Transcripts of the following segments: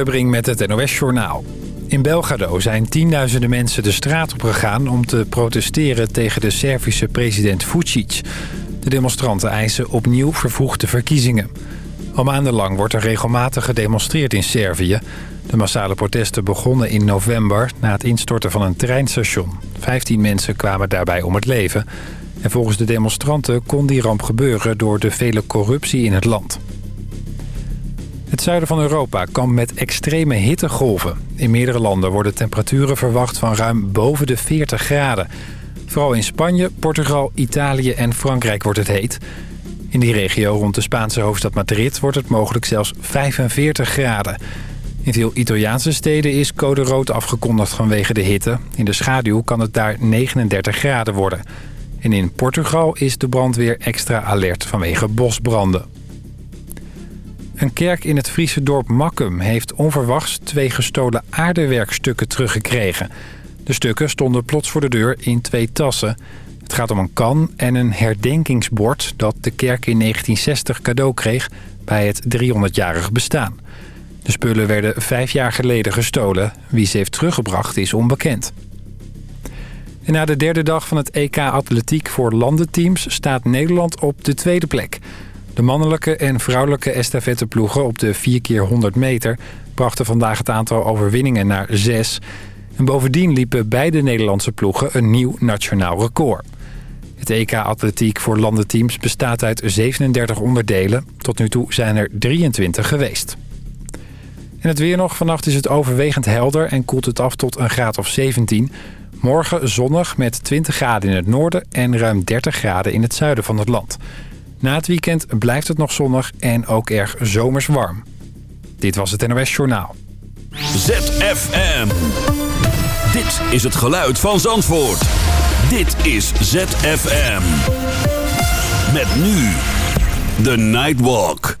Bring met het NOS-journaal. In Belgrado zijn tienduizenden mensen de straat op gegaan... om te protesteren tegen de Servische president Vucic. De demonstranten eisen opnieuw vervroegde verkiezingen. Al maandenlang wordt er regelmatig gedemonstreerd in Servië. De massale protesten begonnen in november... na het instorten van een treinstation. Vijftien mensen kwamen daarbij om het leven. En volgens de demonstranten kon die ramp gebeuren... door de vele corruptie in het land. Het zuiden van Europa kampt met extreme hittegolven. In meerdere landen worden temperaturen verwacht van ruim boven de 40 graden. Vooral in Spanje, Portugal, Italië en Frankrijk wordt het heet. In die regio rond de Spaanse hoofdstad Madrid wordt het mogelijk zelfs 45 graden. In veel Italiaanse steden is code rood afgekondigd vanwege de hitte. In de schaduw kan het daar 39 graden worden. En in Portugal is de brandweer extra alert vanwege bosbranden. Een kerk in het Friese dorp Makkum heeft onverwachts twee gestolen aardewerkstukken teruggekregen. De stukken stonden plots voor de deur in twee tassen. Het gaat om een kan en een herdenkingsbord dat de kerk in 1960 cadeau kreeg bij het 300-jarig bestaan. De spullen werden vijf jaar geleden gestolen. Wie ze heeft teruggebracht is onbekend. En na de derde dag van het EK Atletiek voor landenteams staat Nederland op de tweede plek. De mannelijke en vrouwelijke estafetteploegen op de 4 keer 100 meter... brachten vandaag het aantal overwinningen naar 6. En bovendien liepen beide Nederlandse ploegen een nieuw nationaal record. Het EK Atletiek voor landenteams bestaat uit 37 onderdelen. Tot nu toe zijn er 23 geweest. En het weer nog. Vannacht is het overwegend helder en koelt het af tot een graad of 17. Morgen zonnig met 20 graden in het noorden en ruim 30 graden in het zuiden van het land. Na het weekend blijft het nog zonnig en ook erg zomers warm. Dit was het NOS Journaal. ZFM. Dit is het geluid van Zandvoort. Dit is ZFM. Met nu de Nightwalk.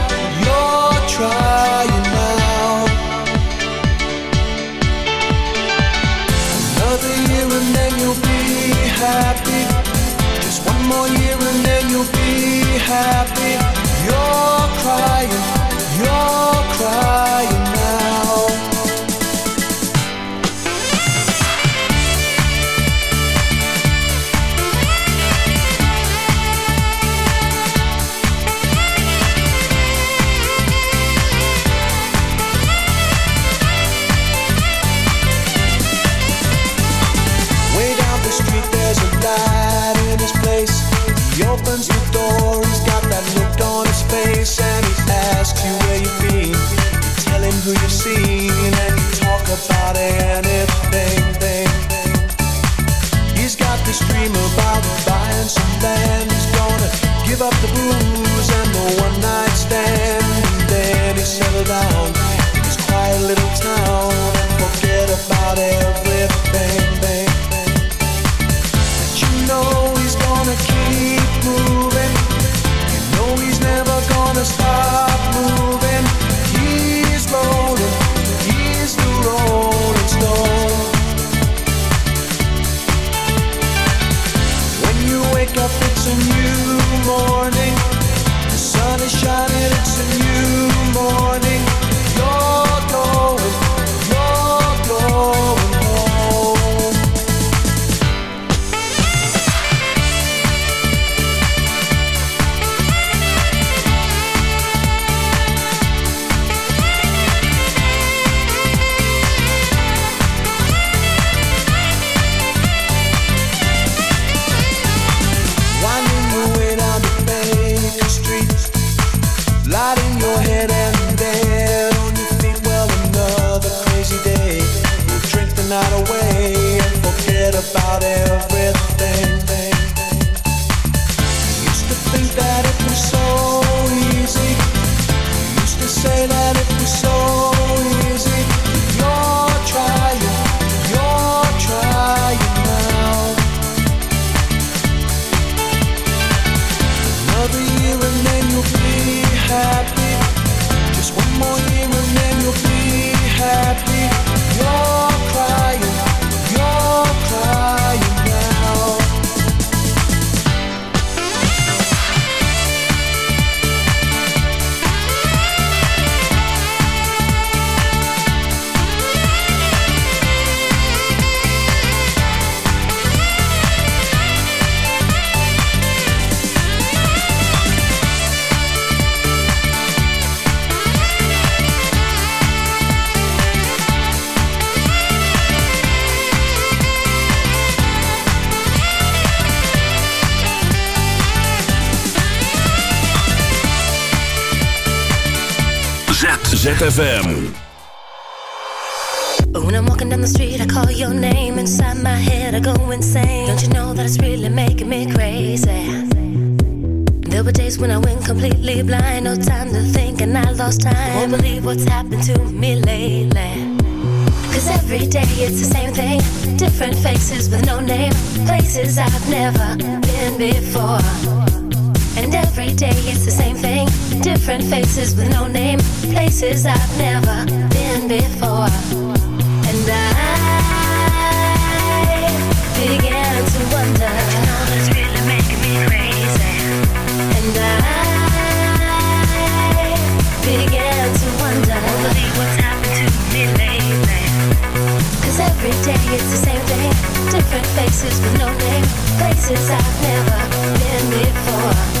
trying now. Another year and then you'll be happy. Just one more year and then you'll be happy. You're crying, you're crying face and he asks you where you've been. You tell him who you've seen and you talk about anything. He's got this dream about buying some land. He's gonna give up the booze and the one night stand. And then he settle down in his quiet little town and forget about everything. It's a new morning. The sun is shining, it's a new ZFM. When I'm walking down the street, I call your name. Inside my head, I go insane. Don't you know that it's really making me crazy? There were days when I went completely blind, no time to think, and I lost time. Won't believe what's happened to me lately. Cause every day it's the same thing. Different faces with no name. Places I've never been before. Every day it's the same thing. Different faces with no name. Places I've never been before. And I began to wonder. You know that's really making me crazy. And I began to wonder. Won't believe what's happened to me lately. Cause every day it's the same thing. Different faces with no name. Places I've never been before.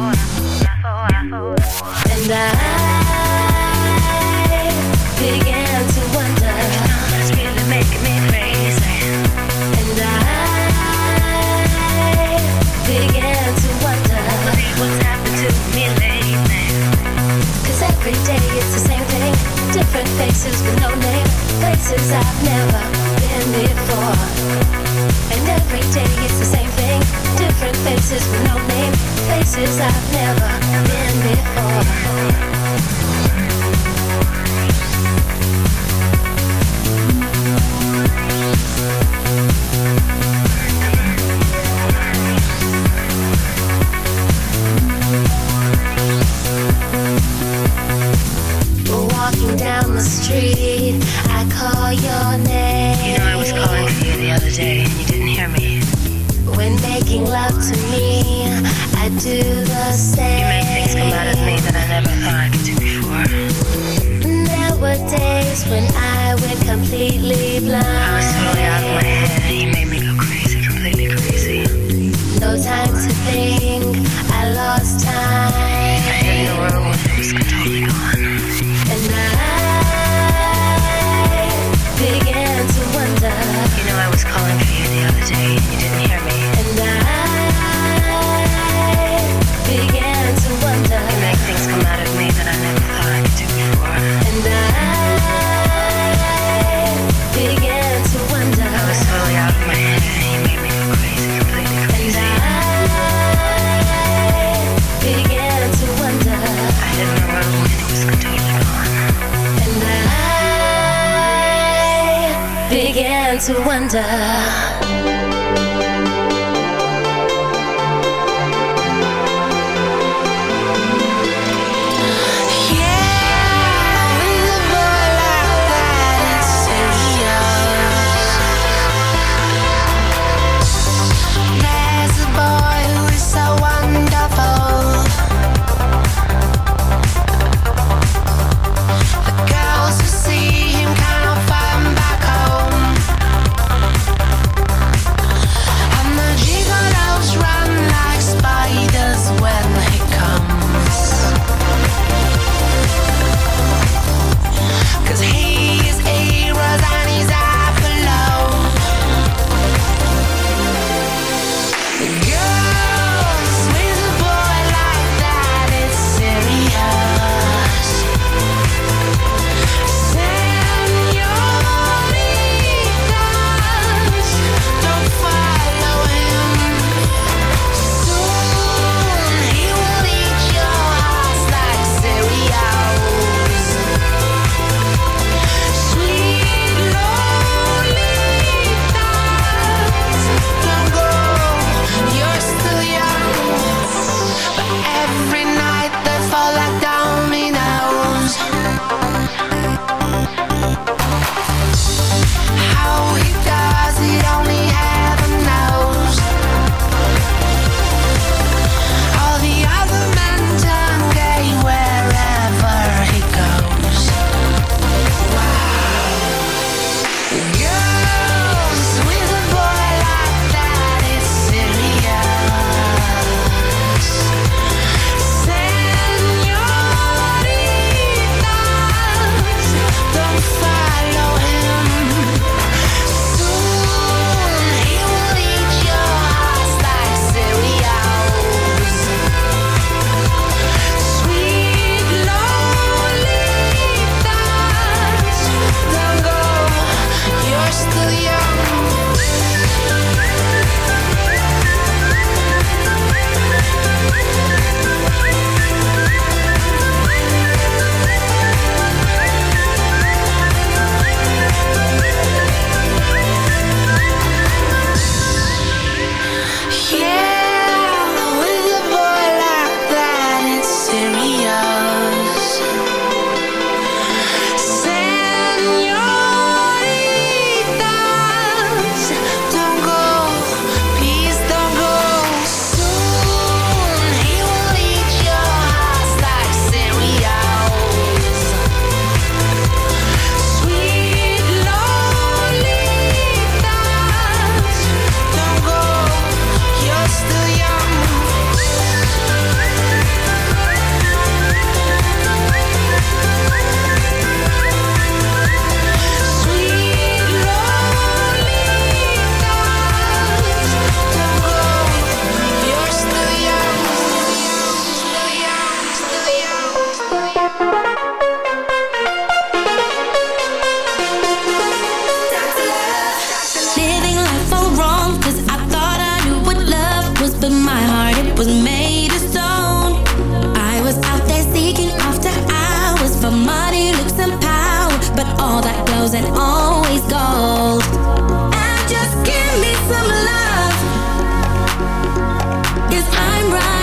Every day it's the same thing. Different faces with no name. Places I've never been before. And every day it's the same thing. Different faces with no name. Places I've never been before. Wonder. Know just what I'm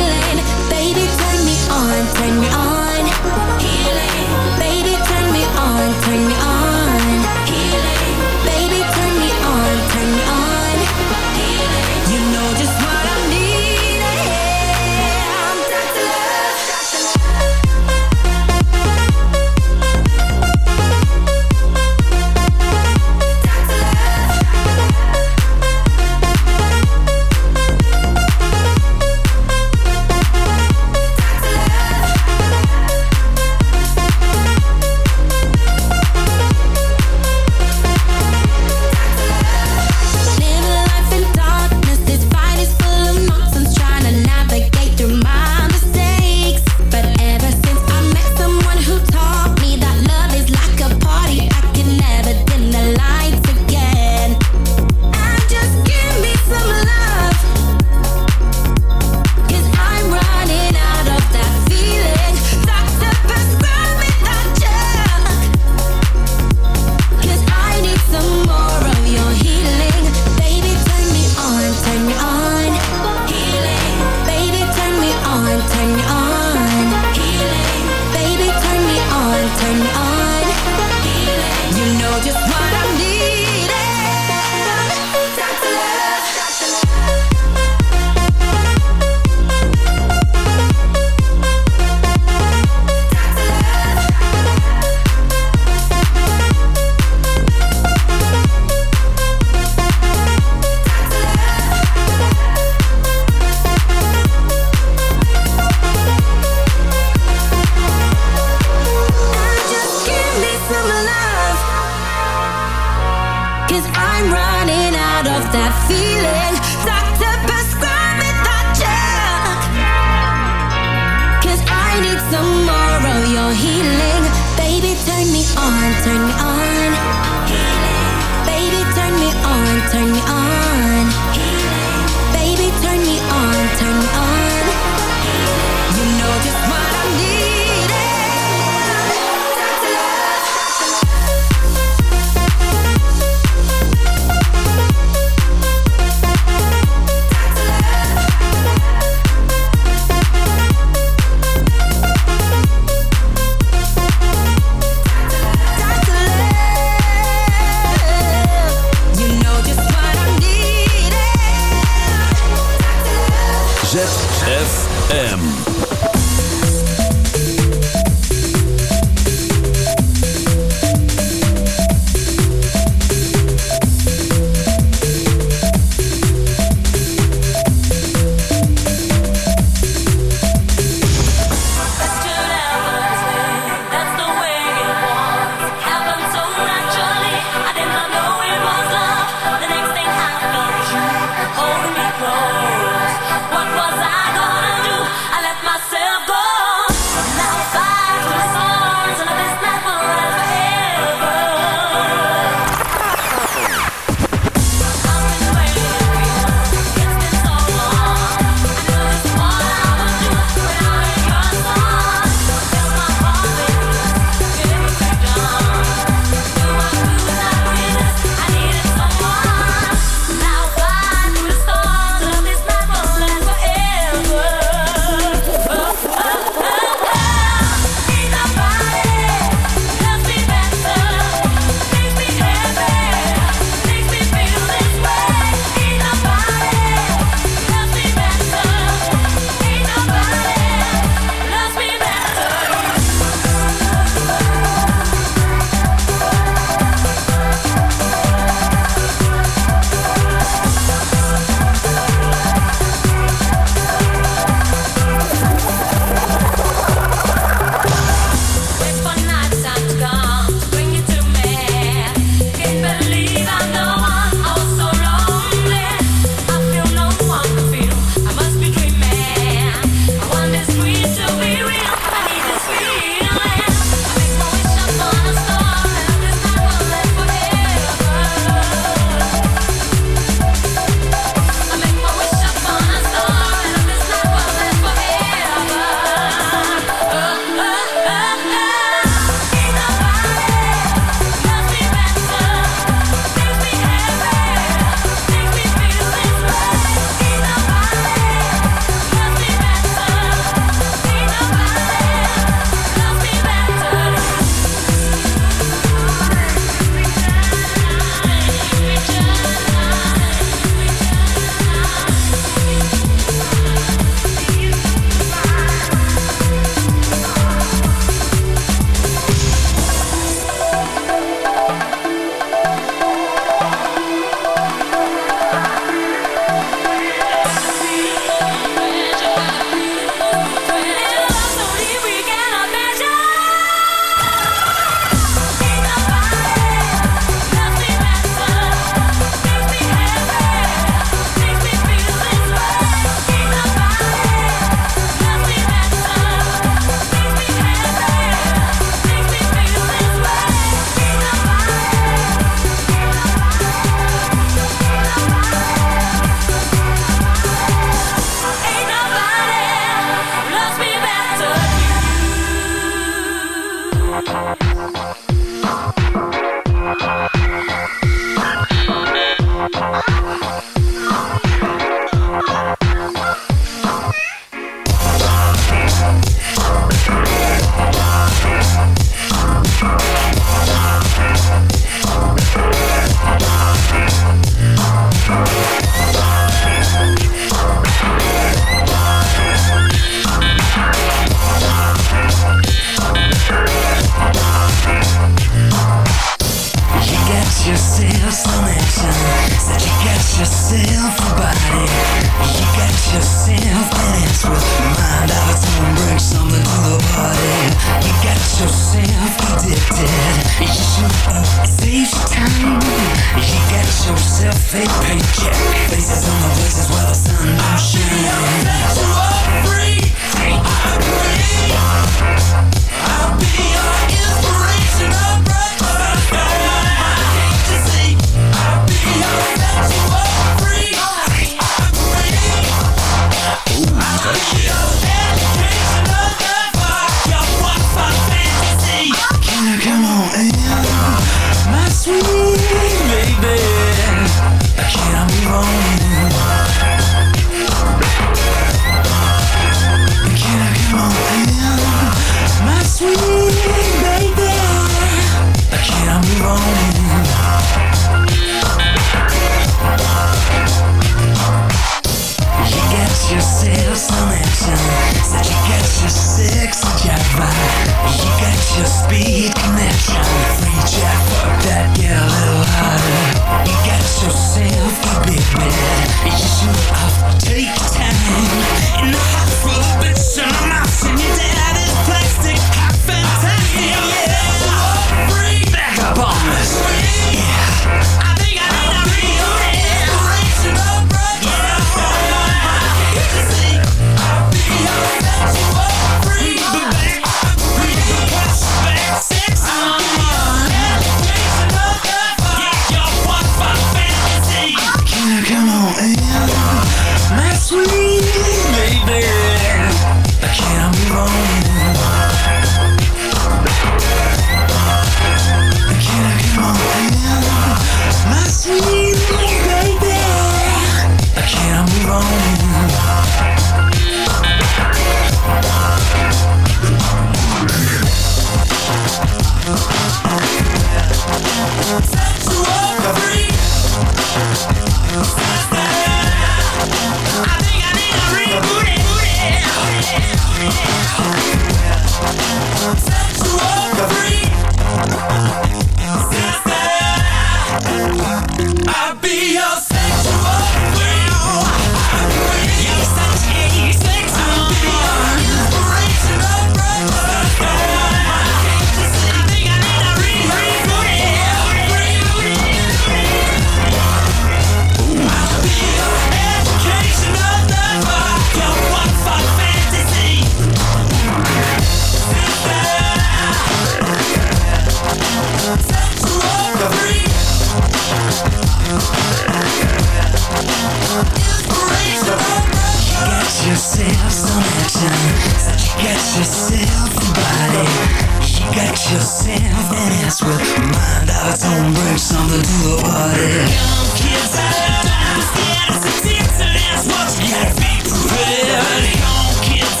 yourself a mess with a mind out its own bring something to the party. Young kids out of bounds, get us addicted, that's what you gotta be prepared. Young kids,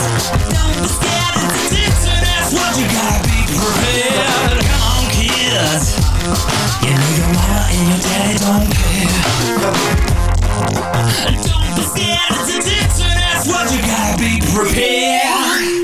don't be scared, it's addicted, that's what you gotta be prepared. Young kids, you know your mama and your daddy don't care. Don't be scared, it's addicted, that's what you gotta be prepared.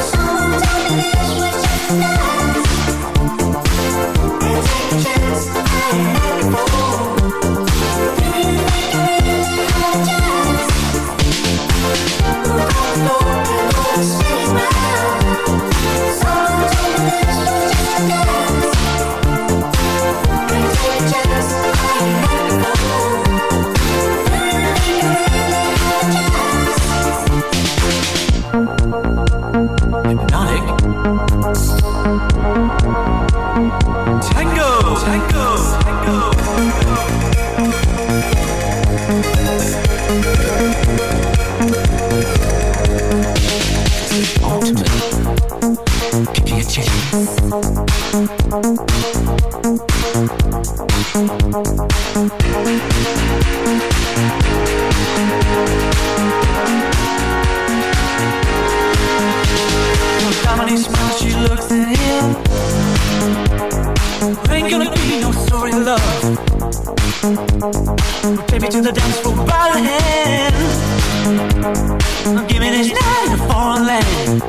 Sometimes I wish we you died. to the dance floor by the hand. Give me this night to foreign land.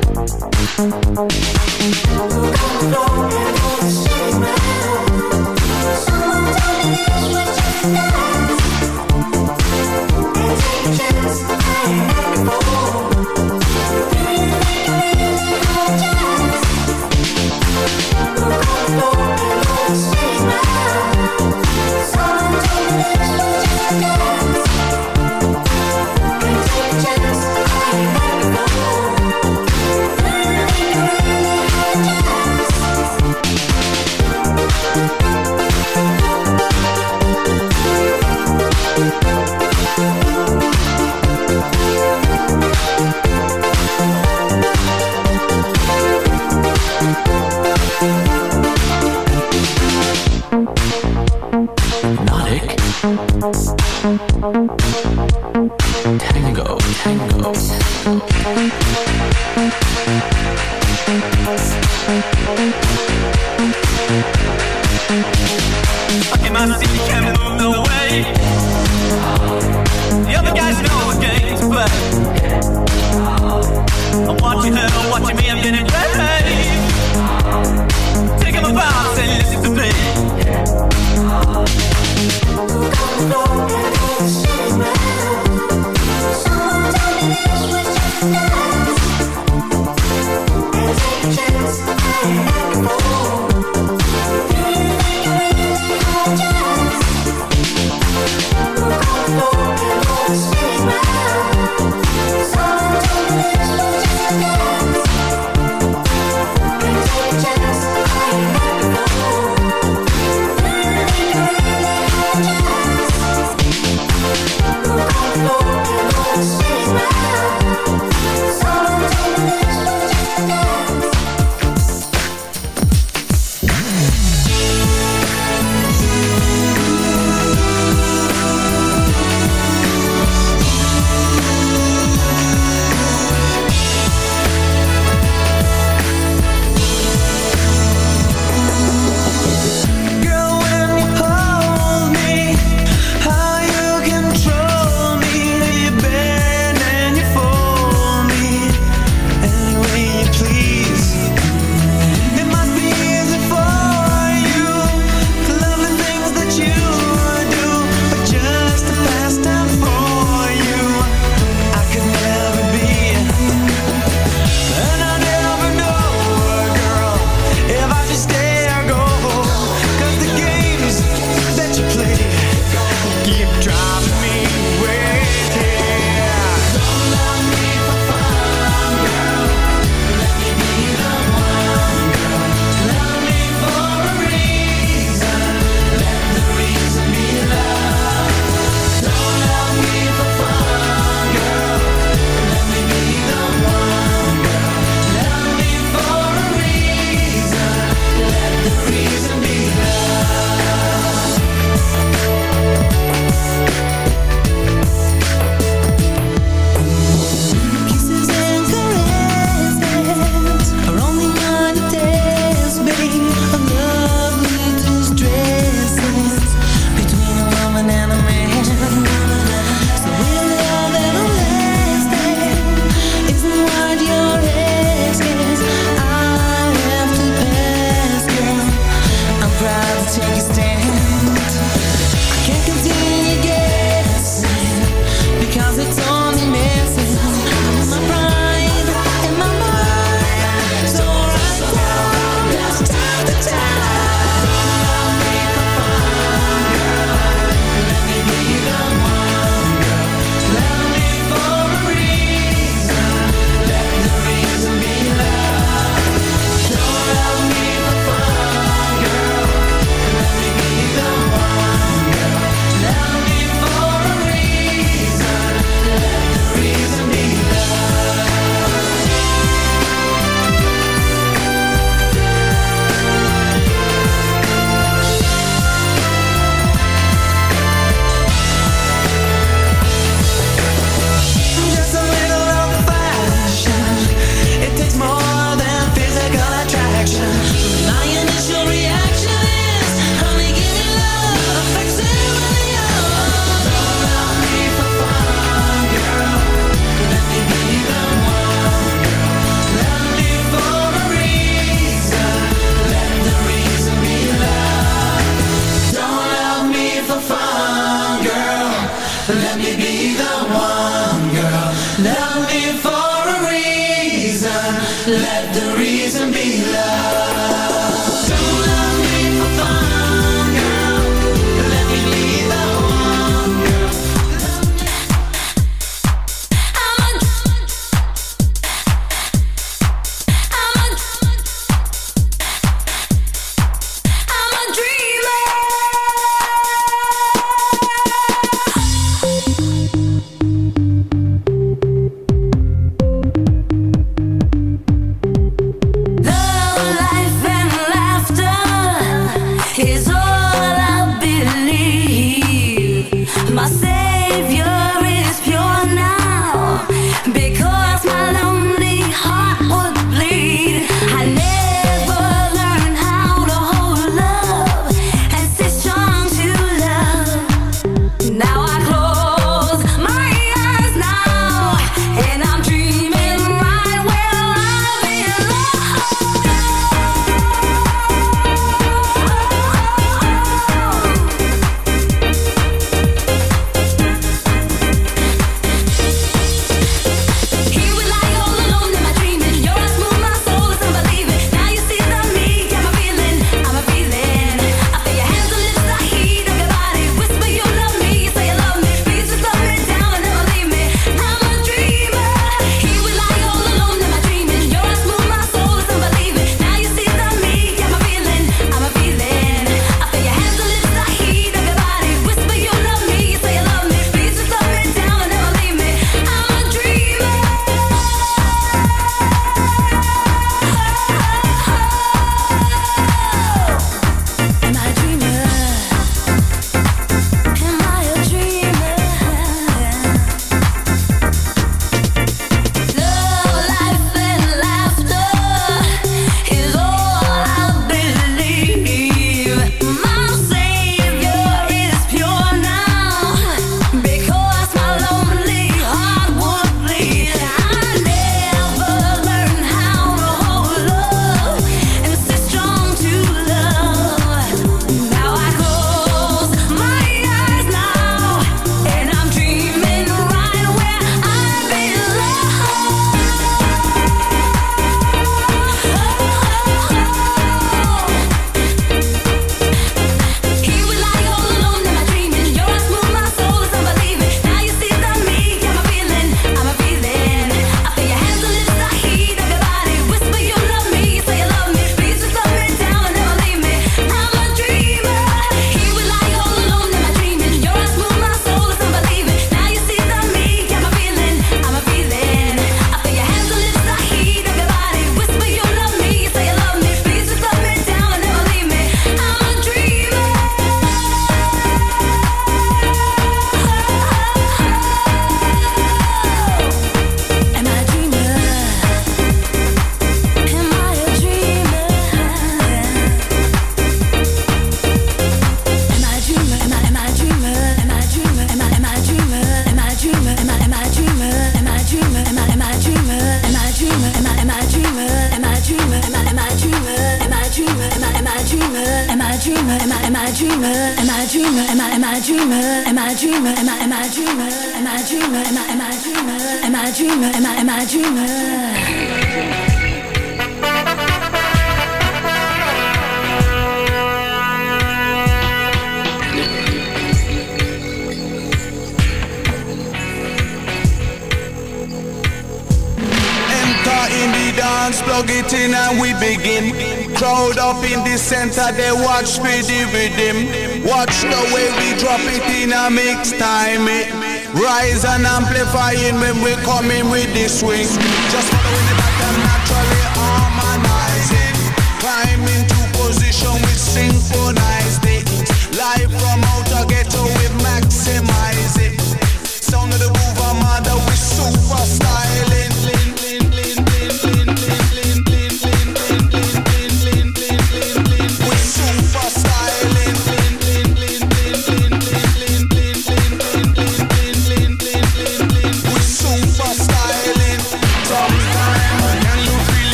Watch the way we drop it in a mix time. It rise and amplifying when we coming with the swing. Just follow in the back.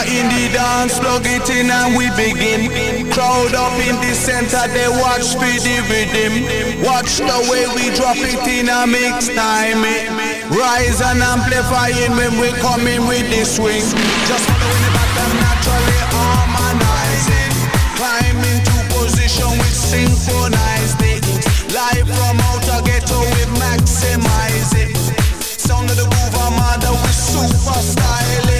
In the dance, plug it in and we begin. Crowd up in the center, they watch for the rhythm. Watch the way we drop it in a mix time. Rise and amplifying when we come in with the swing. Just following the pattern, naturally harmonizing. Climb into position with synchronized it. Live from outer ghetto, we maximize it. Sound of the groove, Armada, we super styling.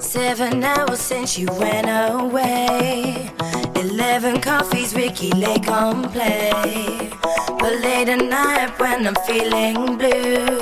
Seven hours since you went away. Eleven coffees, Ricki Lake on play. But late at night when I'm feeling blue,